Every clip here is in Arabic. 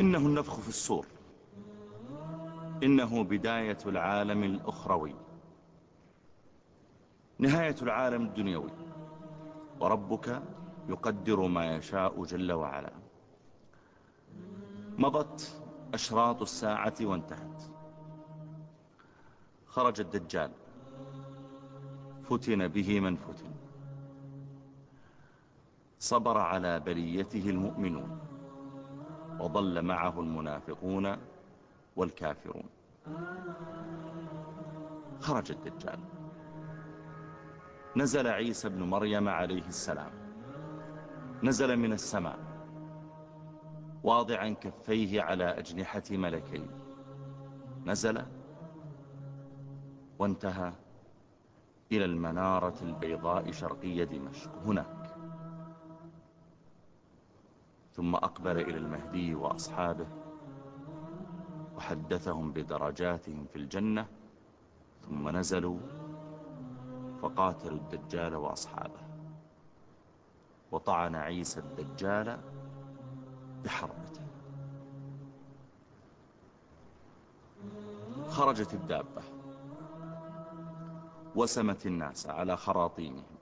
إنه النفخ في الصور. إنه بداية العالم الأخروي. نهاية العالم الدنيوي. وربك يقدر ما يشاء جل وعلا. مضت أشراط الساعة وانتهت. خرج الدجال. فتن به من فتن. صبر على بليته المؤمنون. وضل معه المنافقون والكافرون. خرج الدجال. نزل عيسى بن مريم عليه السلام. نزل من السماء. واضعا كفيه على أجنحة ملكي. نزل وانتهى إلى المنارة البيضاء شرقية دمشق. هنا. ثم أقبل إلى المهدي وأصحابه وحدثهم بدرجاتهم في الجنة ثم نزلوا فقاتلوا الدجال وأصحابه وطعن عيسى الدجال بحربته خرجت الدابة وسمت الناس على خراطيمهم.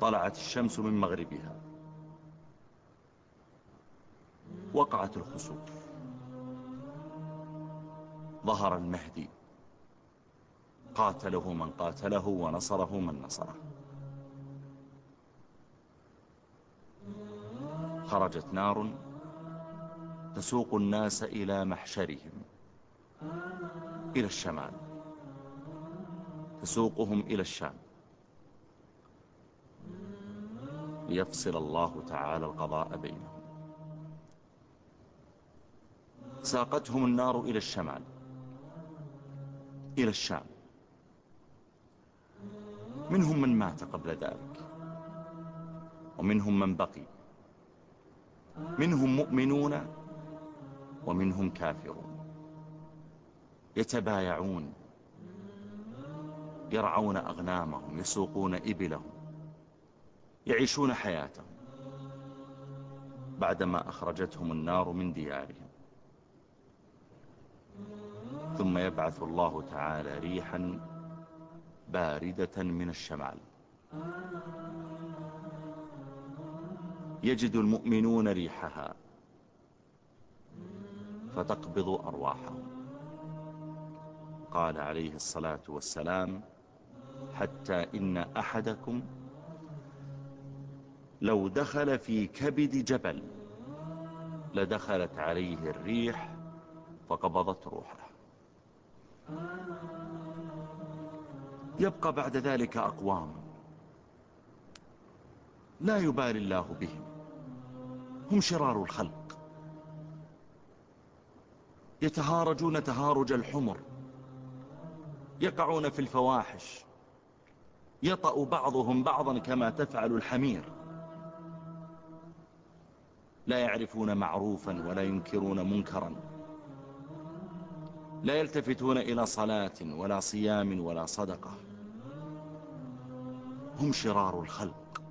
طلعت الشمس من مغربها. وقعت الخصوم. ظهر المهدي. قاتله من قاتله ونصره من نصره. خرجت نار تسوق الناس إلى محشرهم. إلى الشمال. تسوقهم إلى الشام. ليفصل الله تعالى القضاء بينهم. ساقتهم النار إلى الشمال. إلى الشام. منهم من مات قبل ذلك. ومنهم من بقي. منهم مؤمنون ومنهم كافرون. يتبايعون. يرعون أغنامهم. يسوقون إبلهم. يعيشون حياتهم. بعدما أخرجتهم النار من ديارهم. ثم يبعث الله تعالى ريحا باردة من الشمال. يجد المؤمنون ريحها فتقبض أرواحهم. قال عليه الصلاة والسلام حتى إن أحدكم لو دخل في كبد جبل لدخلت عليه الريح فقبضت روحه. يبقى بعد ذلك أقوام لا يبالي الله بهم. هم شرار الخلق. يتهارجون تهارج الحمر. يقعون في الفواحش. يطأ بعضهم بعضا كما تفعل الحمير. لا يعرفون معروفا ولا ينكرون منكرا. لا يلتفتون إلى صلاة ولا صيام ولا صدقة. هم شرار الخلق.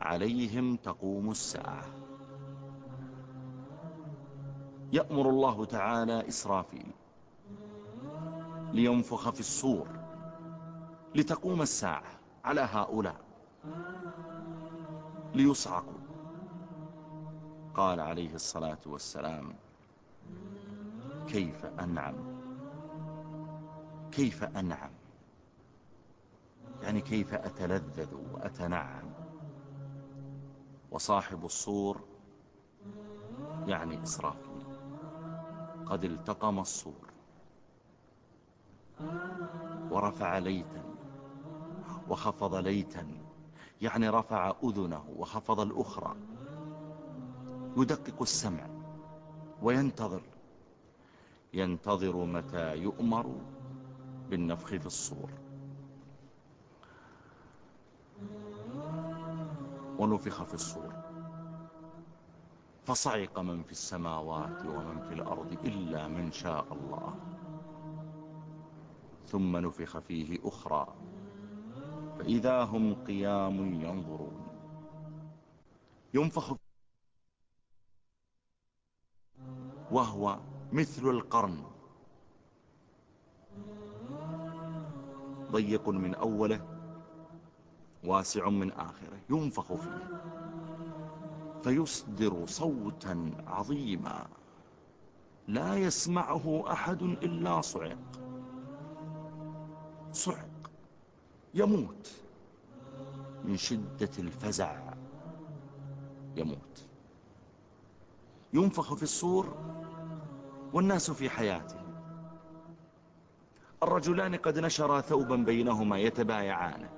عليهم تقوم الساعة. يأمر الله تعالى إسرافيل لينفخ في الصور لتقوم الساعة على هؤلاء. ليصعقوا. قال عليه الصلاة والسلام كيف أنعم؟ كيف أنعم؟ يعني كيف أتلذذ وأتنعم؟ وصاحب الصور يعني إسرافيل قد التقم الصور ورفع ليتا وخفض ليتا يعني رفع أذنه وخفض الأخرى يدقق السمع وينتظر ينتظر متى يؤمر بالنفخ في الصور. ونفخ في الصور. فصعق من في السماوات ومن في الأرض إلا من شاء الله. ثم نفخ فيه أخرى. فإذا هم قيام ينظرون. ينفخ وهو مثل القرن. ضيق من أوله واسع من آخره ينفخ فيه. فيصدر صوتا عظيما. لا يسمعه أحد إلا صعق. صعق. يموت. من شدة الفزع. يموت. ينفخ في الصور والناس في حياته الرجلان قد نشرا ثوبا بينهما يتبايعان.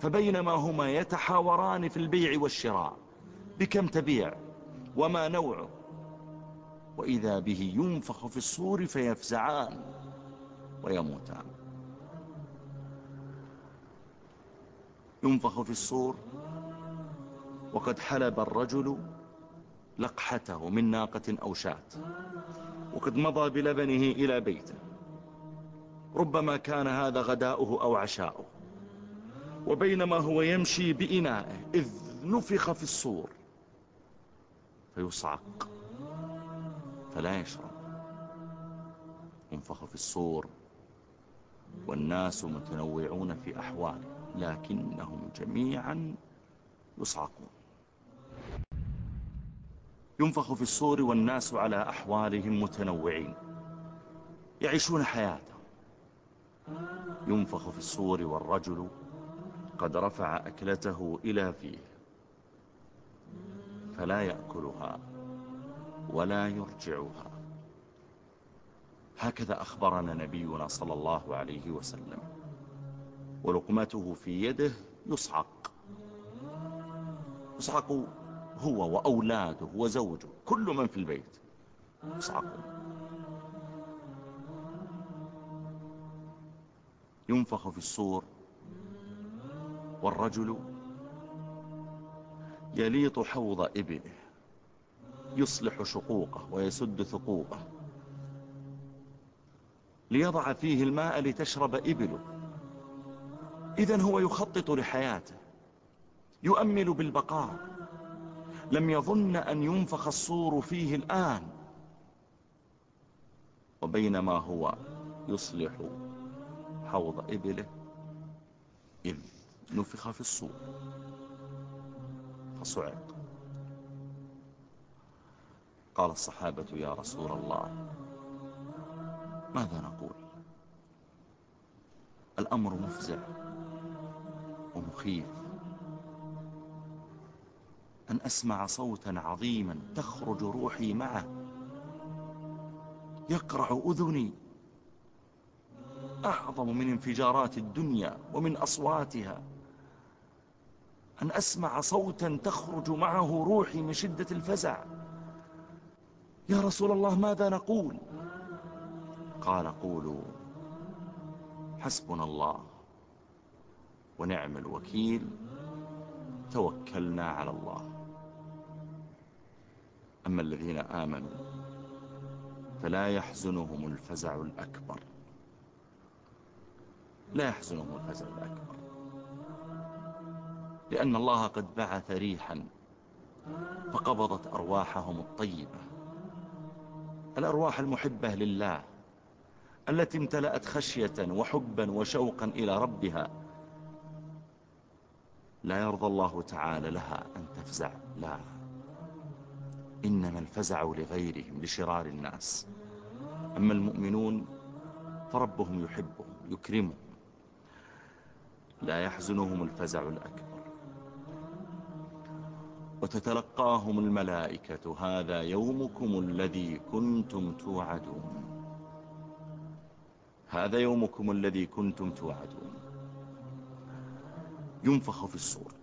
فبينما هما يتحاوران في البيع والشراء بكم تبيع وما نوعه وإذا به ينفخ في الصور فيفزعان ويموتان. ينفخ في الصور وقد حلب الرجل لقحته من ناقة أو شاة. وقد مضى بلبنه إلى بيته. ربما كان هذا غداؤه أو عشاؤه. وبينما هو يمشي بإنائه إذ نفخ في الصور. فيصعق. فلا يشرب انفخ في الصور. والناس متنوعون في أحواله لكنهم جميعا يصعقون. ينفخ في الصور والناس على أحوالهم متنوعين. يعيشون حياته ينفخ في الصور والرجل قد رفع أكلته إلى فيه. فلا يأكلها ولا يرجعها. هكذا أخبرنا نبينا صلى الله عليه وسلم. ولقمته في يده يصعق يصعق هو وأولاده وزوجه كل من في البيت. يصعقون ينفخ في الصور والرجل يليط حوض ابنه يصلح شقوقه ويسد ثقوبه. ليضع فيه الماء لتشرب إبله. إذا هو يخطط لحياته يؤمل بالبقاء. لم يظن أن ينفخ الصور فيه الآن. وبينما هو يصلح حوض إبله إذ نفخ في الصور. فصعق. قال الصحابة يا رسول الله ماذا نقول؟ الأمر مفزع ومخيف. أن أسمع صوتا عظيما تخرج روحي معه. يقرع أذني. أعظم من انفجارات الدنيا ومن أصواتها. أن أسمع صوتا تخرج معه روحي من شدة الفزع. يا رسول الله ماذا نقول؟ قال قولوا حسبنا الله ونعم الوكيل. توكلنا على الله. أما الذين آمنوا فلا يحزنهم الفزع الأكبر. لا يحزنهم الفزع الأكبر. لأن الله قد بعث ريحا فقبضت أرواحهم الطيبة. الأرواح المحبة لله التي امتلأت خشية وحبا وشوقا إلى ربها لا يرضى الله تعالى لها أن تفزع. لا. إنما الفزع لغيرهم لشرار الناس. أما المؤمنون فربهم يحبهم يكرمهم. لا يحزنهم الفزع الأكبر. وتتلقاهم الملائكة هذا يومكم الذي كنتم توعدون. هذا يومكم الذي كنتم توعدون. ينفخ في الصور.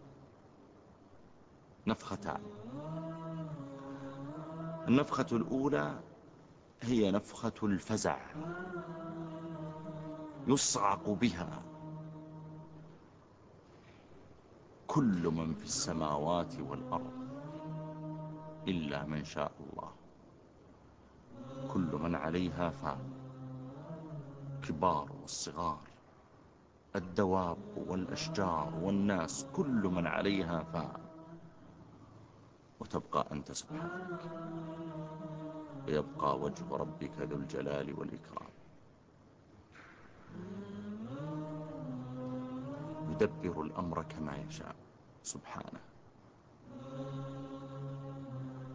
نفختان. النفخة الأولى هي نفخة الفزع. يصعق بها كل من في السماوات والأرض إلا من شاء الله. كل من عليها فان كبار والصغار الدواب والأشجار والناس كل من عليها فان وتبقى أنت سبحانك. ويبقى وجه ربك ذو الجلال والإكرام. يدبر الأمر كما يشاء. سبحانه.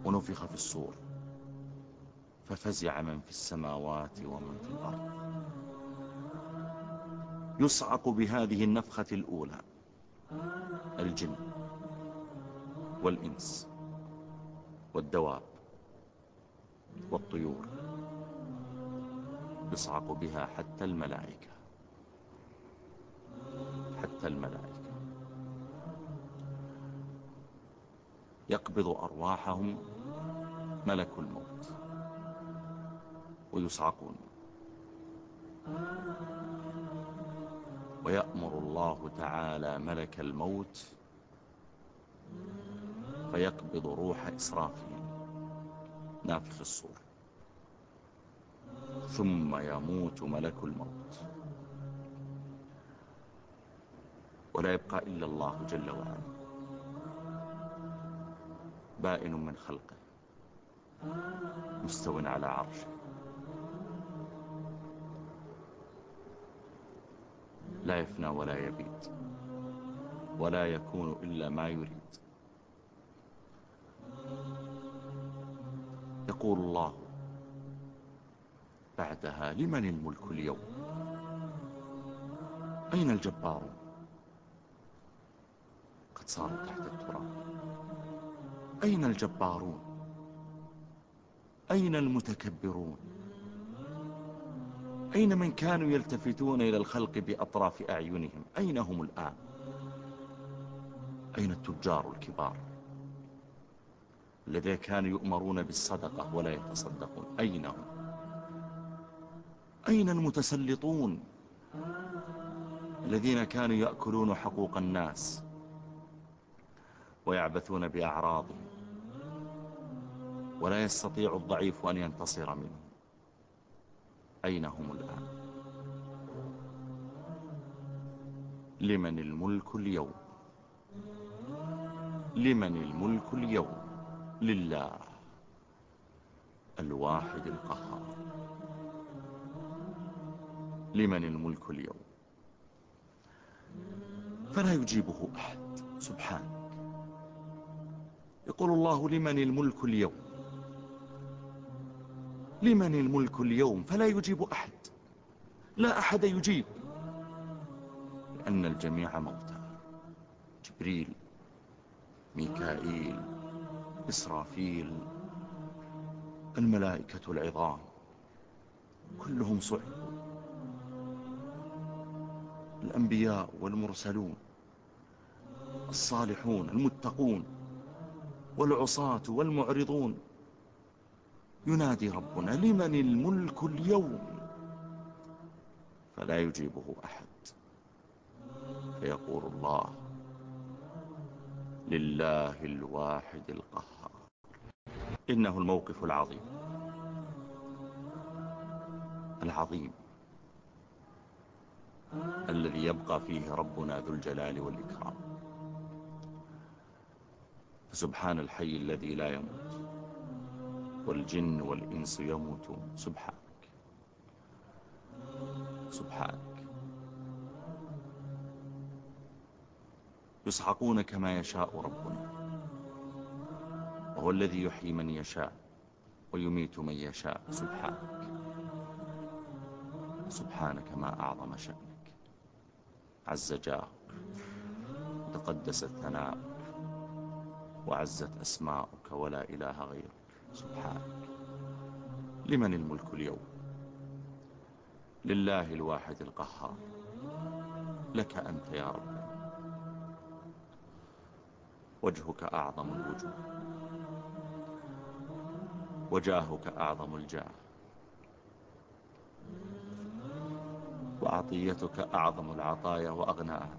ونفخ في الصور. ففزع من في السماوات ومن في الأرض. يصعق بهذه النفخة الأولى. الجن والإنس. والدواب والطيور. يصعق بها حتى الملائكة. حتى الملائكة. يقبض أرواحهم ملك الموت. ويصعقون ويأمر الله تعالى ملك الموت فيقبض روح إسرافيل نافخ الصور. ثم يموت ملك الموت. ولا يبقى إلا الله جل وعلا. بائن من خلقه. مستو على عرشه. لا يفنى ولا يبيت. ولا يكون إلا ما يريد. يقول الله. بعدها لمن الملك اليوم؟ أين الجبار؟ قد صاروا تحت التراب. أين الجبارون؟ أين المتكبرون؟ أين من كانوا يلتفتون إلى الخلق بأطراف أعينهم؟ أين هم الآن؟ أين التجار الكبار؟ الذين كانوا يؤمرون بالصدقة ولا يتصدقون. أين هم؟ أين المتسلطون؟ الذين كانوا يأكلون حقوق الناس ويعبثون بأعراضهم ولا يستطيع الضعيف أن ينتصر منه أين هم الآن؟ لمن الملك اليوم؟ لمن الملك اليوم؟ لله الواحد القهار. لمن الملك اليوم. فلا يجيبه أحد. سبحانك يقول الله لمن الملك اليوم. لمن الملك اليوم فلا يجيب أحد. لا أحد يجيب. لأن الجميع موتى. جبريل ميكائيل إسرافيل الملائكة العظام كلهم صعبوا الأنبياء والمرسلون الصالحون المتقون والعصاة والمعرضون. ينادي ربنا لمن الملك اليوم؟ فلا يجيبه أحد. فيقول الله لله الواحد القهار. إنه الموقف العظيم. العظيم. الذي يبقى فيه ربنا ذو الجلال والإكرام. سبحان الحي الذي لا يموت. والجن والإنس يموتون. سبحانك. سبحانك. يسحقون كما يشاء ربنا. هو الذي يحيي من يشاء ويميت من يشاء. سبحانك. سبحانك ما أعظم شأنك. عز جارك تقدست ثناؤك وعزت أسماؤك ولا إله غيرك. سبحانك. لمن الملك اليوم؟ لله الواحد القهار. لك أنت يا رب. وجهك أعظم الوجوه. وجاهك أعظم الجاه. وعطيتك أعظم العطايا وأغناها.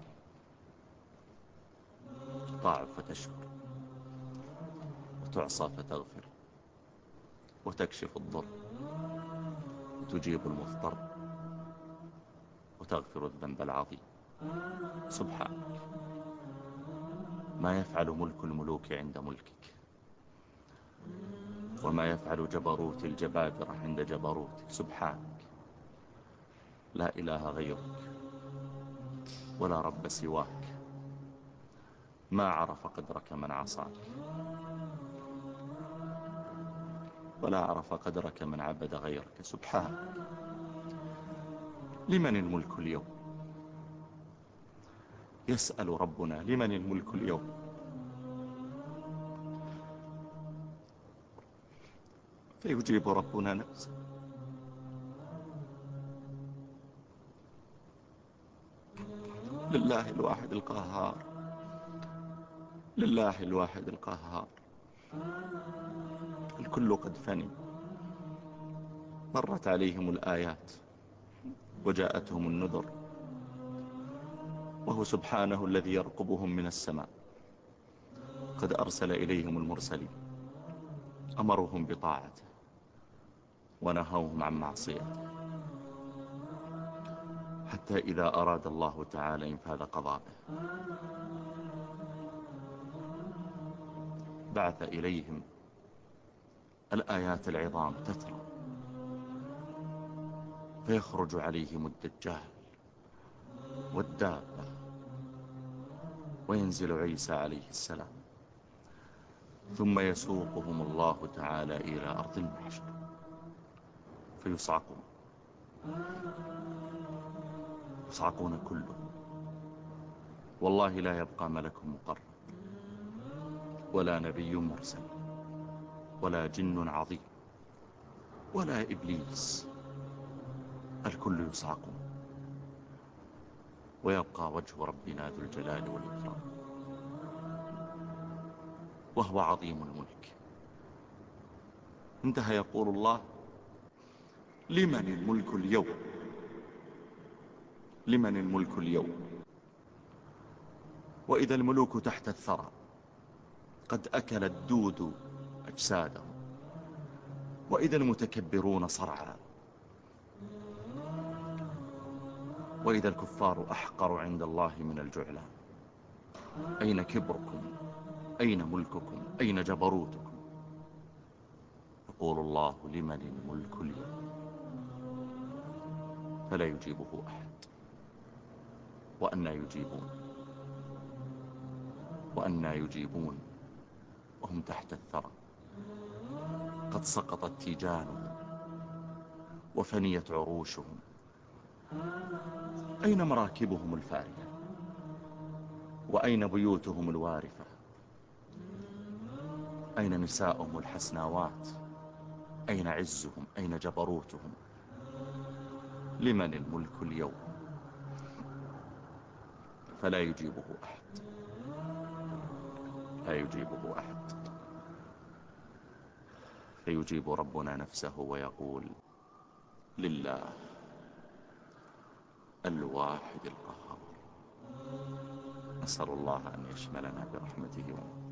تطاع فتشكر. وتعصى فتغفر. وتكشف الضر. وتجيب المضطر. وتغفر الذنب العظيم. سبحانك. ما يفعل ملك الملوك عند ملكه. وما يفعل جبروت الجبابرة عند جبروت. سبحانك. لا إله غيرك. ولا رب سواك. ما عرف قدرك من عصاك. ولا عرف قدرك من عبد غيرك. سبحانك. لمن الملك اليوم؟ يسأل ربنا لمن الملك اليوم. فيجيب ربنا نفسه. لله الواحد القهار. لله الواحد القهار. الكل قد فني. مرت عليهم الآيات وجاءتهم النذر. وهو سبحانه الذي يرقبهم من السماء. قد أرسل إليهم المرسلين. أمرهم بطاعته ونهوهم عن معصيته. حتى إذا أراد الله تعالى إنفاذ قضائه بعث إليهم الآيات العظام تترى فيخرج عليهم الدجال والدابة وينزل عيسى عليه السلام. ثم يسوقهم الله تعالى إلى أرض المحشر. فيصعقون يصعقون كلهم. والله لا يبقى ملك مقرب ولا نبي مرسل. ولا جن عظيم. ولا إبليس. الكل يصعقون ويبقى وجه ربنا ذو الجلال والإكرام. وهو عظيم الملك. انتهى يقول الله لمن الملك اليوم؟ لمن الملك اليوم؟ وإذا الملوك تحت الثرى قد أكل الدود أجسادهم. وإذا المتكبرون صرعا وإذا الكفار أحقر عند الله من الجعلان. أين كبركم؟ أين ملككم؟ أين جبروتكم؟ يقول الله لمن الملك اليوم؟ فلا يجيبه أحد. وأنا يجيبون. وأنا يجيبون. وهم تحت الثرى. قد سقطت تيجانهم. وفنيت عروشهم. أين مراكبهم الفارية وأين بيوتهم الوارثة؟ أين نساؤهم الحسناوات؟ أين عزهم؟ أين جبروتهم؟ لمن الملك اليوم؟ فلا يجيبه أحد. لا يجيبه أحد. فيجيب ربنا نفسه ويقول لله الواحد القهار. أسأل الله أن يشملنا برحمته. ومن